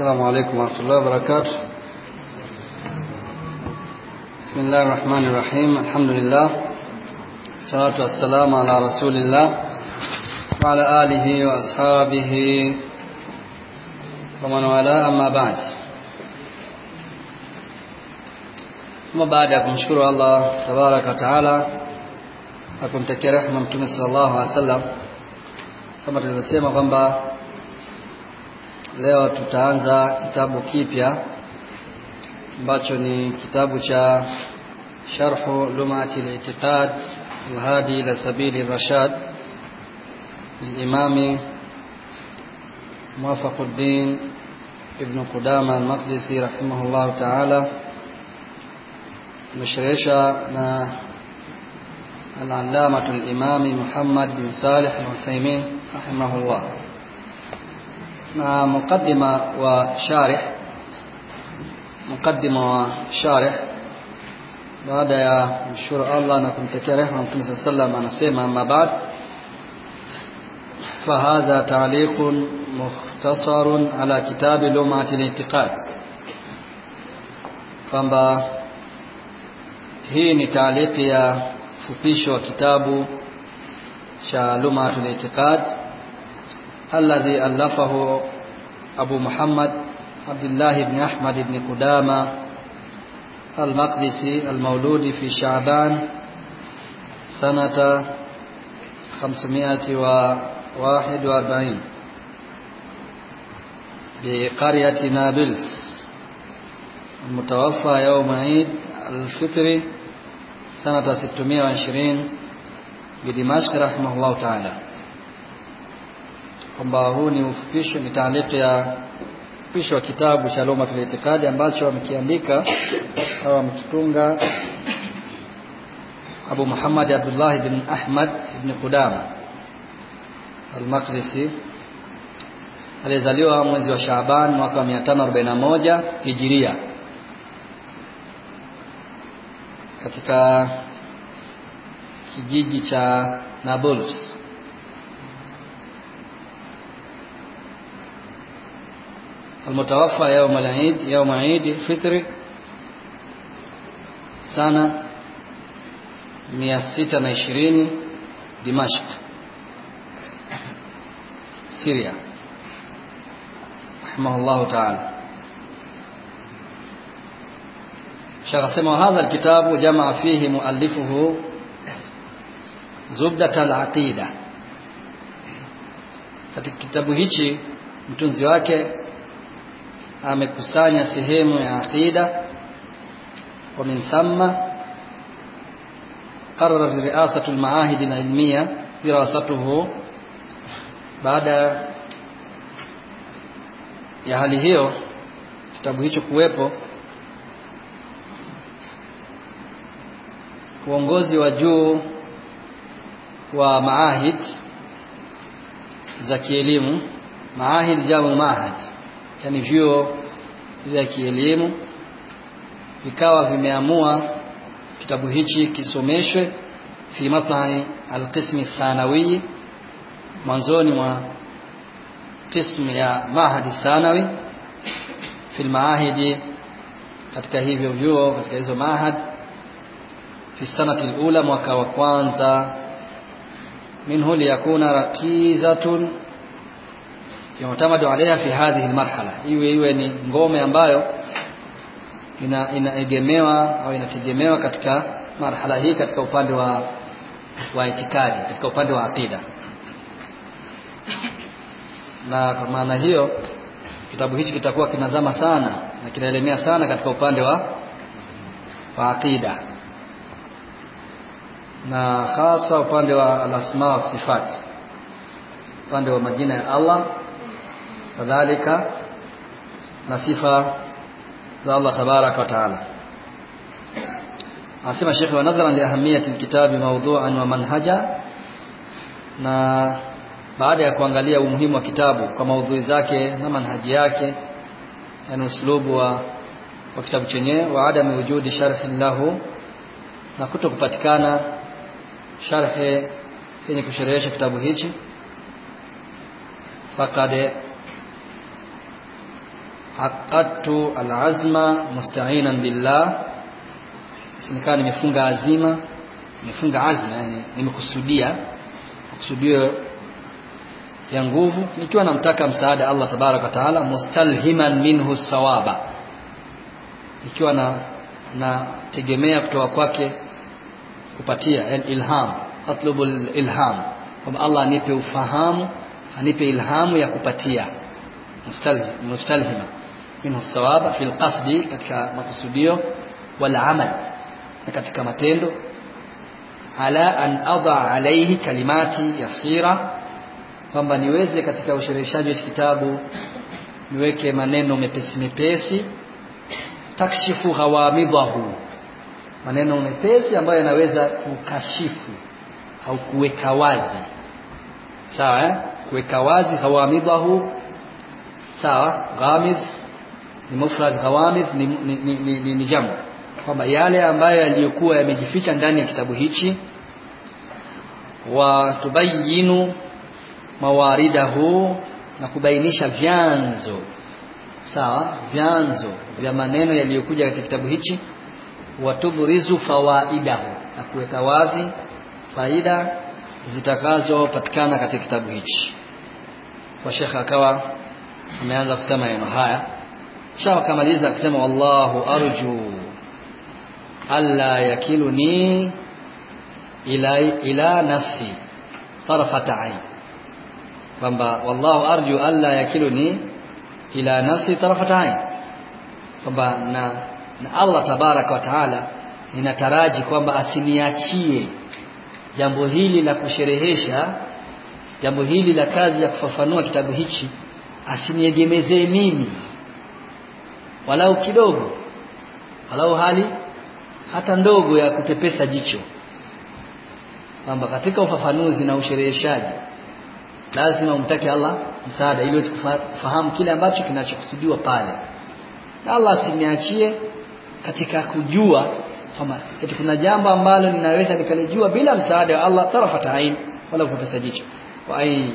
السلام عليكم ورحمة الله وبركاته. بسم الله الرحمن الرحيم. الحمد لله. الصلاة والسلام على رسول الله وعلى آله وأصحابه ومن والاه. أما بعد. ya kumshukuru Allah tabaraka wa taala na kumtakia rehema mtume sallallahu alaihi wasallam kama tulivyosema kwamba leo tutaanza kitabu kipya ambacho ni kitabu cha sharhu lumati al-i'tiqad al-hadi ila sabili rashad الإمام موفق الدين ابن قدامة المقدسي رحمه الله تعالى مشرشة العلامة الإمام محمد بن صالح العثيمين رحمه الله مع مقدمة وشارح. مقدمة وشارح. بعد يا مشور الله نكون تكره ونكون صلى ما نسيما ما بعد. فهذا تعليق مختصر على كتاب لومة الانتقاد. فما هي تعليق يا فبيش وكتاب شا لومة الانتقاد. الذي ألفه أبو محمد عبد الله بن أحمد بن قدامة المقدسي المولود في شعبان سنة خمسمائة وواحد وأربعين بقرية نابلس. المتوفى يوم عيد الفطر سنة ستمائة وعشرين بدمشق رحمه الله تعالى. Kwamba huu ni ufupisho ni taaliki ya ufupisho wa kitabu cha Lumatul Itikadi ambacho amekiandika au amekitunga Abu Muhammad Abdullah bin Ahmad ibn Qudama Al-Maqdisi alizaliwa mwezi wa Shaaban mwaka wa 541 Hijiria. Katika kijiji cha Nablus almutawaffa yauma al-eid yauma eid fitri sana 620 Dimashq Syria rahimahullah ta'ala shakasema hadha alkitabu jamaa fihi muallifuhu zubdat al-aqida katika kitabu hichi mtunzi wake amekusanya sehemu ya aqida. Wa min thumma qarara riasatu almaahid alilmiya dirasatuhu baada ya hali hiyo kitabu hicho kuwepo uongozi wa juu wa maahid za kielimu maahid jamu maahad yani vyuo vya kielimu vikawa vimeamua kitabu hichi kisomeshwe fi matlai alqismi thanawi mwanzoni mwa qismu ya mahadi thanawi fi maahidi katika hivyo vyuo katika hizo mahad fi sanati alula mwaka wa kwanza. Minhu liyakuna rakizatun yutamadu alaiha fi hadhihi almarhala. Iwe iwe ni ngome ambayo ina inaegemewa au inategemewa katika marhala hii katika upande wa wa itikadi katika upande wa aqida. Na kwa maana hiyo kitabu hichi kitakuwa kinazama sana na kinaelemea sana katika upande wa wa akida na hasa upande wa alasma wa sifat upande wa majina ya Allah kadhalika na sifa za Allah tabarak wa taala. Anasema Sheikh wa nadharan li ahamiyati alkitabi mawdu'an wa manhaja na baada ya kuangalia umuhimu wa kitabu kwa maudhui zake na manhaji yake yani uslubu wa, wa kitabu chenyewe wa adam wujudi sharhi lahu na kuto kupatikana sharhe yenye kusherehesha kitabu hichi faqad aqadtu alazma musta'inan billah. Sinikaa nimefunga azima. Nimefunga azma yani nimekusudia. Kusudio ya nguvu. Nikiwa namtaka msaada Allah tabarak wa taala mustalhiman minhu sawaba. Nikiwa na nategemea kutoka kwake kupatia yani ilham atlubu ilham kwamba Allah anipe ufahamu anipe ilhamu ya kupatia. Mustalhim mustalhima minhu sawaba fil qasdi katika makusudio wal amal na katika matendo. Ala an adha alayhi kalimati yasira kwamba niweze katika ushereheshaji wa kitabu niweke maneno mepesi mepesi. Takshifu hawamidahu maneno mepesi ambayo yanaweza kukashifu au kuweka wazi. Sawa eh? kuweka wazi hawamidahu. Sawa ghamid ni mufrad ghawamid ni, ni, ni, ni, ni, jamu. Kwamba yale ambayo yaliyokuwa yamejificha ndani ya kitabu hichi wa tubayinu mawaridahu na kubainisha vyanzo. Sawa? Vyanzo vya maneno yaliyokuja katika kitabu hichi. Watuburizu fawaidahu na kuweka wazi faida zitakazopatikana katika kitabu hichi. Kwa shekhe akawa ameanza kusema maneno haya kisha akamaliza akisema wallahu arju alla yakiluni ila ila nafsi tarfata ain kwamba wallahu arju alla yakiluni ila nafsi tarfata ain kwamba na, na Allah tabaraka wa taala ninataraji kwamba asiniachie jambo hili la kusherehesha jambo hili la kazi ya kufafanua kitabu hichi asiniegemezee mimi walau kidogo walau hali hata ndogo ya kupepesa jicho kwamba katika ufafanuzi na ushereheshaji lazima umtake Allah msaada ili uweze kufahamu kile ambacho kinachokusudiwa pale. Na Allah asiniachie katika kujua kama eti kuna jambo ambalo ninaweza nikalijua bila msaada wa Allah tarafata ain wala kupepesa jicho. Wa ai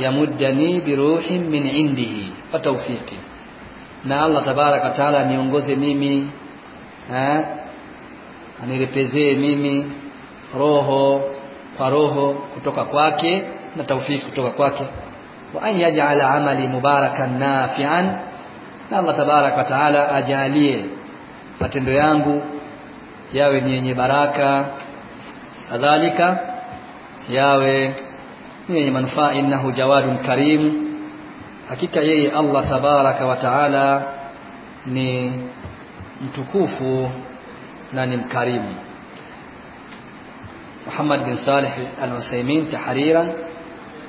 yamuddani biruhin min indihi wa tawfiqi na Allah tabaraka taala niongoze mimi eh? Anirepezee mimi roho kwa roho kutoka kwake na taufiki kutoka kwake. Wa an yaj'ala amali mubarakan nafi'an na Allah tabaraka wa taala ajalie matendo yangu yawe ni yenye baraka. Kadhalika yawe ni yenye manufaa innahu jawadun karim hakika yeye Allah tabaraka wa taala ni mtukufu na ni mkarimu محمد بن صالح العثيمين تحريرا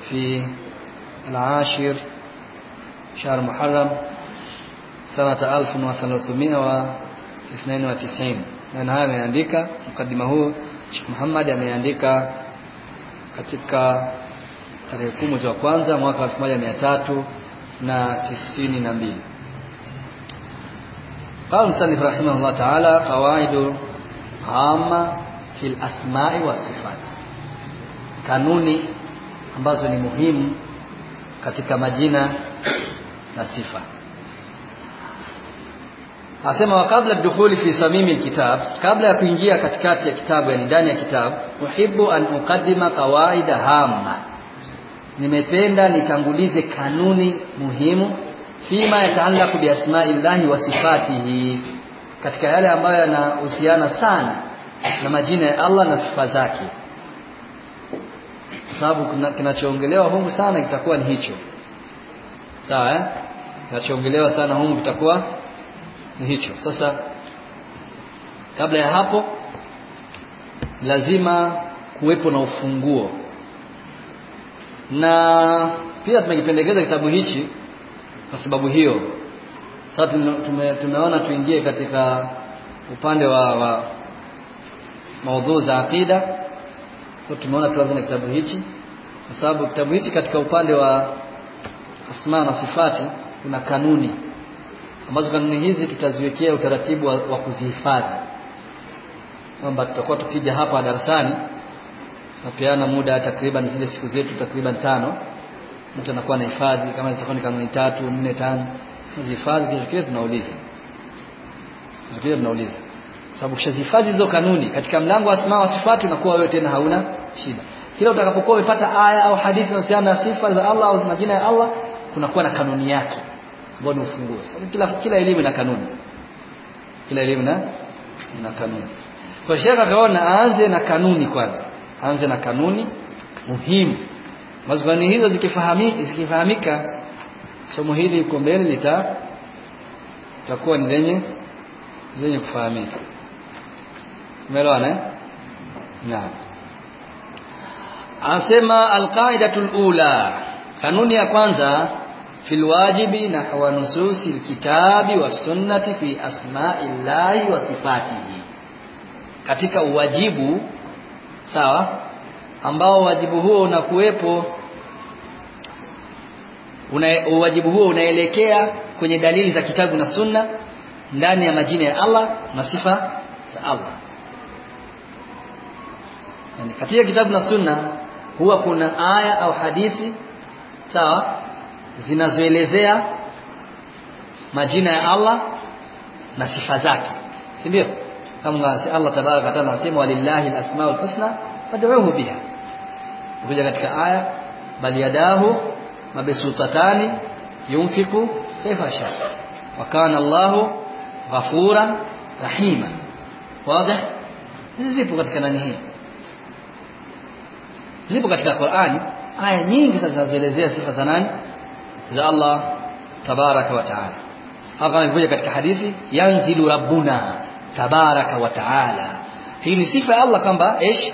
في العاشر شهر محرم سنة 1392 na haya ameandika mkadima huu Sheikh Muhammad ameandika katika tarehe kumi mwezi wa kwanza mwaka 1392 قال المصنف رحمه الله تعالى قواعد عامة في الأسماء والصفات kanuni ambazo ni muhimu katika majina na sifa asema wa kabla dukhuli fi samimi alkitab kabla ya kuingia katikati ya kitabu yani ndani ya kitabu uhibbu an uqaddima qawaida hamma nimependa nitangulize kanuni muhimu. Fima yataalaku bi asma'illahi wa sifatihi. Katika yale ambayo yanahusiana sana na majina ya Allah na sifa zake. Sababu kinachoongelewa humu sana kitakuwa ni hicho. Sawa eh? Kinachoongelewa sana humu kitakuwa ni hicho. Sasa kabla ya hapo lazima kuwepo na ufunguo na pia tumekipendekeza kitabu hichi kwa sababu hiyo. Sasa tume, tumeona tuingie katika upande wa, wa maudhuu za akida kwa tumeona tuanze na kitabu hichi. Kwa sababu kitabu hichi katika upande wa asma na sifati kuna kanuni. Ambazo kanuni hizi tutaziwekea utaratibu wa, wa kuzihifadhi. Kwamba tutakuwa tukija hapa darasani tunapeana muda takriban zile siku zetu takriban tano. Mtu anakuwa na hifadhi kama zitakuwa ni kanuni tatu nne tano. Hifadhi kesho kile tunauliza. Kile tunauliza. Sababu ukishazihifadhi hizo kanuni katika mlango wa asma wa sifati unakuwa wewe tena hauna shida. Kila utakapokuwa umepata aya au hadithi inayohusiana na sifa za Allah au majina ya Allah kunakuwa na kanuni yake ambayo ni ufunguo kila kila elimu ina kanuni. Kila elimu na na kanuni. Kwa shekha kaona aanze na kanuni kwanza aanze na kanuni muhimu. Ambazo kanuni hizo zikifahamika zikifahamika somo hili uko mbele lita takuwa ni lenye zenye kufahamika. Umeelewana eh? Naam anasema alqaidatul ula kanuni ya kwanza fil wajibi nahwa nususi alkitabi was sunnati fi asma'illahi wa sifatihi. Katika uwajibu sawa? Ambao wajibu huo unakuwepo una, wajibu huo unaelekea kwenye dalili za kitabu na sunna ndani ya majina ya Allah na sifa za Allah. Yani katika kitabu na sunna huwa kuna aya au hadithi sawa zinazoelezea majina ya Allah na sifa zake. Si ndio kama Allah tabaraka taala anasema walillahi alasmaul husna fad'uhu biha kuja katika aya bal yadahu mabsutatani yunfiqu kaifa sha wa kana Allahu ghafura rahima wazi hizi zipo katika nani hii zipo katika Qur'ani aya nyingi zinazoelezea sifa za nani za Allah tabaraka wa taala hapa imekuja katika hadithi yanzilu rabbuna tabaraka wa taala. Hii ni sifa ya Allah kwamba ish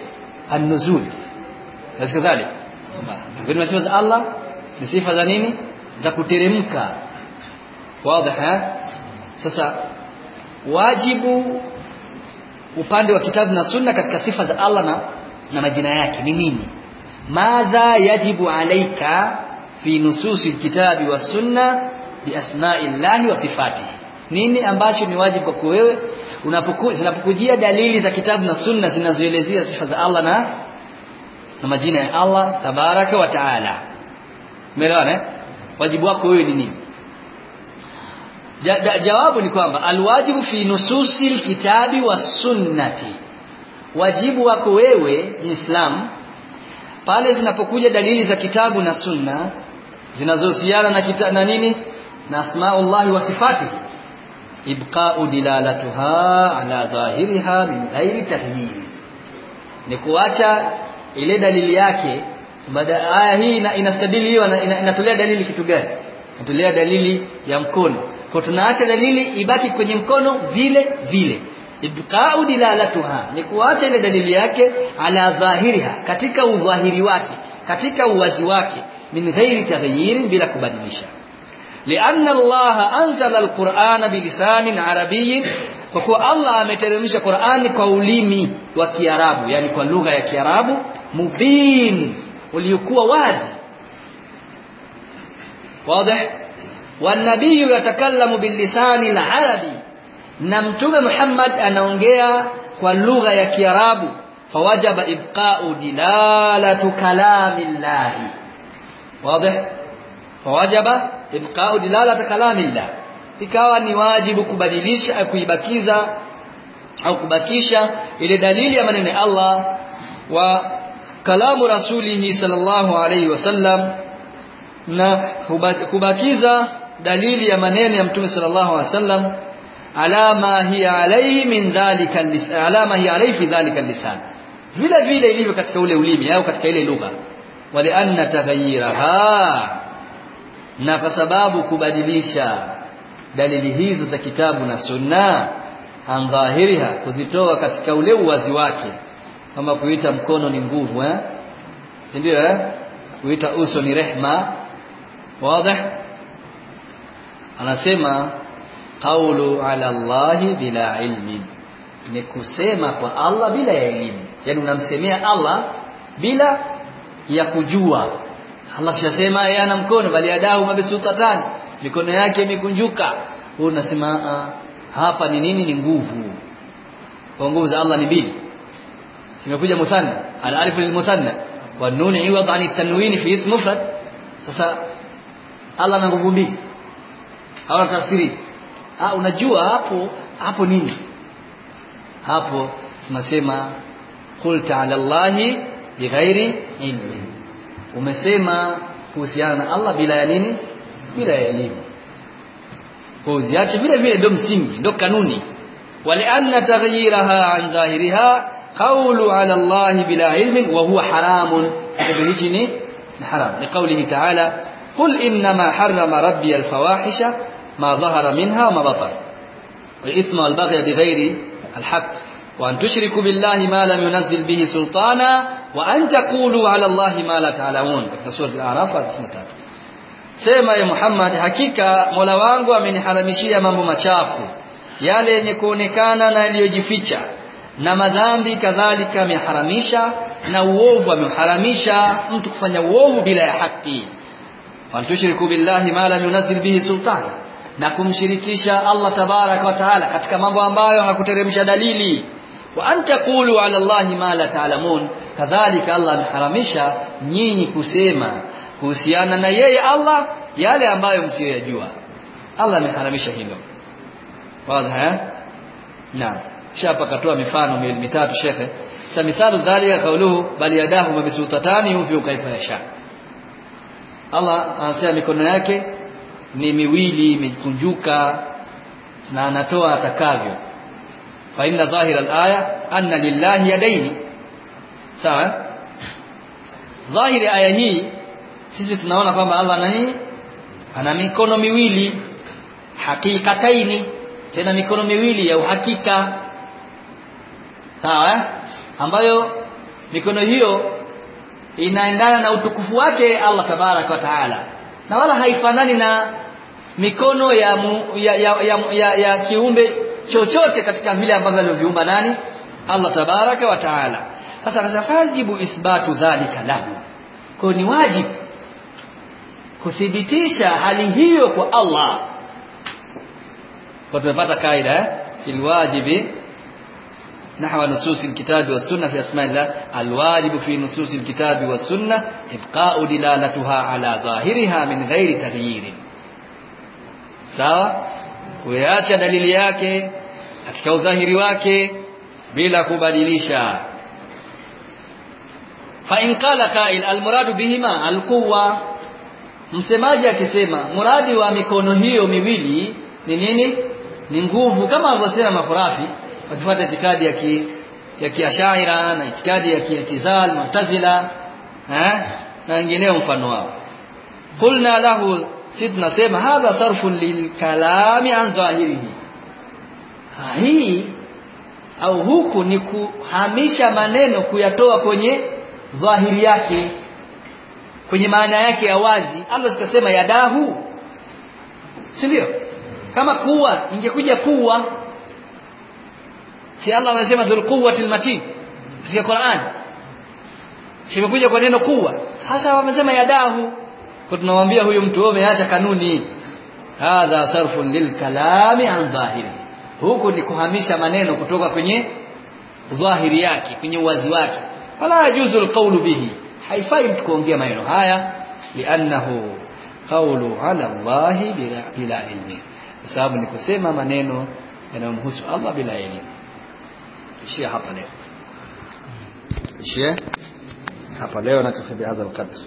an-nuzul. Kadhalik? Kwamba sifa za Allah ni sifa za nini? Za kuteremka. Wazi sasa wajibu upande wa kitabu na sunna katika sifa za Allah na, na majina yake ni nini? Madha yajibu alaika fi nususi kitabi wa sunna bi asma'illahi wa sifatihi. Nini ambacho ni wajibu kwako wewe unapokuwa zinapokujia dalili za kitabu na sunna zinazoelezea sifa za Allah na na majina ya Allah tabaraka wa taala. Umeelewana wajibu wako wewe ni nini? Ja, ja, jawabu ni kwamba alwajibu fi nususi alkitabi wa sunnati. Wajibu wako wewe muislam pale zinapokuja dalili za kitabu na sunna zinazohusiana na kita, na nini? Na asmaullahi wa sifatihi ibqa'u dilalatuha ala dhahiriha min ghairi tahyil. Ni kuacha ile dalili yake baada aya hii inastadiliwa ina, inatolea dalili kitu gani? Inatolea dalili ya mkono. Kwa tunaacha dalili ibaki kwenye mkono vile vile. Ibqa'u dilalatuha ni kuacha ile dalili yake ala dhahiriha katika udhahiri wake katika uwazi wake min ghairi taghyir bila kubadilisha لأن الله أنزل القرآن بلسان عربي فكو الله أمترمش القرآن كوليمي وكيارابو يعني كاللغة يكيارابو مبين وليكوا واز. واضح؟ والنبي يتكلم باللسان العربي. نمتم محمد أن أنجيا كاللغة يكيارابو فوجب إبقاء دلالة كلام الله. واضح؟ Fawajaba ibqa'u dilalatu kalamillah ikawa ni wajibu kubadilisha kuibakiza au kubakisha ile dalili ya maneno ya Allah wa kalamu rasulihi sallallahu alayhi wasallam na kubakiza dalili ya maneno ya mtume sallallahu alayhi wasallam alama hiya alayhi min dhalika alama hiya alayhi fi dhalika lisan vile vile ilivyo katika ule ulimi au katika ile lugha wali anna taghayyiraha na kwa sababu kubadilisha dalili hizo za kitabu na sunna an dhahiriha kuzitoa katika ule uwazi wake. Kama kuita mkono ni nguvu eh? Ndio eh? Kuita uso ni rehma. Wazi anasema qawlu ala allahi bila ilmi. Ni kusema kwa Allah bila ya elimu yani unamsemea Allah bila ya kujua Allah kishasema yeye ana mkono bali adahu mabsutatan mikono yake imekunjuka. Huyu unasema hapa ni nini? Ni nguvu. Kwa nguvu za Allah ni mbili. Simekuja musanna. Al-alif lil-musanna wa nun iwad an at-tanwin fi ism mufrad. Sasa Allah na nguvu mbili. Hawa tafsiri. Ah unajua hapo hapo nini? Hapo tunasema qul ta'ala allahi bighairi ilmi umesema kuhusiana na Allah bila ya nini bila ya elimu kwa uziache vile vile ndio msingi ndio kanuni walianna taghyiraha an dhahiriha qawlu ala Allah bila ilmin wa huwa haramun hivyo hichi ni haram liqawlihi ta'ala qul inma harrama rabbi alfawahisha ma dhahara minha wa ma batana والإثم والبغي بغير الحق وأن تشركوا بالله ما لم ينزل به wa an ala Allahi ma la ta'lamun. Katika sura al-Araf 23 sema ya Muhammad hakika Mola wangu ameniharamishia mambo machafu. Yale yenye kuonekana na yaliyojificha. Na madhambi kadhalika ameharamisha na uovu ameharamisha mtu kufanya uovu bila ya haki. Wanatushiriku billahi ma lam yunazil bihi sultan na kumshirikisha Allah tabaraka wa taala katika mambo ambayo hakuteremsha dalili. Wa an ala Allahi ma la ta'lamun. ta kadhalika Allah ameharamisha nyinyi kusema kuhusiana na yeye Allah yale ambayo msiyoyajua Allah ameharamisha hilo wazi eh naam shapa katoa mifano miwili mitatu shekhe sa mithalu dhalika kauluhu bali yadahu mabsutatani yufi kaifa yasha Allah anasema mikono yake ni miwili imekunjuka na anatoa atakavyo fa inna dhahira al-aya anna lillahi yadaini sawa dhahiri aya hii sisi tunaona kwamba Allah ana nini? Ana mikono miwili hakikataini tena mikono miwili ya uhakika. Sawa ambayo mikono hiyo inaendana na utukufu wake Allah tabarak wa taala. Na wala haifanani na mikono ya, mu, ya, ya, ya, ya, ya kiumbe chochote katika vile ambavyo alivyoviumba nani? Allah tabaraka wa taala sasa akasafajibu ithbatu dhalika lahu kwa ni wajibu kuthibitisha hali hiyo kwa Allah kwa tumepata kaida eh fil wajibi نحو نصوص الكتاب والسنة في أسماء الله الواجب في نصوص الكتاب والسنة إبقاء دلالتها على ظاهرها من غير تغيير sawa kuacha dalili yake katika udhahiri wake bila kubadilisha fa in qala qa'il almuradu bihima alquwa msemaji akisema muradi wa mikono hiyo miwili ni nini? Ni nguvu kama alivyosema mafurafi wakifuata itikadi ya ki, ya kiashaira na itikadi ya kiitizal mu'tazila eh na wengineo mfano wao. Qulna lahu si tunasema hadha sarfu lilkalami an zahirihi. Hii au huku ni kuhamisha maneno kuyatoa kwenye dhahiri yake kwenye maana yake ya wazi Allah sikasema yadahu si ndio? Kama kuwa ingekuja kuwa si Allah anasema dhul quwwati matin katika Qur'an. Simekuja kwa neno kuwa. Hasa wamesema yadahu kwa tunamwambia huyu mtu wewe umeacha kanuni. Hadha sarfun lil kalami an dhahiri huku ni kuhamisha maneno kutoka kwenye dhahiri yake kwenye uwazi wake فلا يجوز القول به حيفايم تكون جيما ينهاية لأنه قول على الله بلا علم. سابق نكسيما منينو أنهم هسوا الله بلا علم. الشيء حقا ليه الشيء حقا ليه ونكفي بهذا القدر.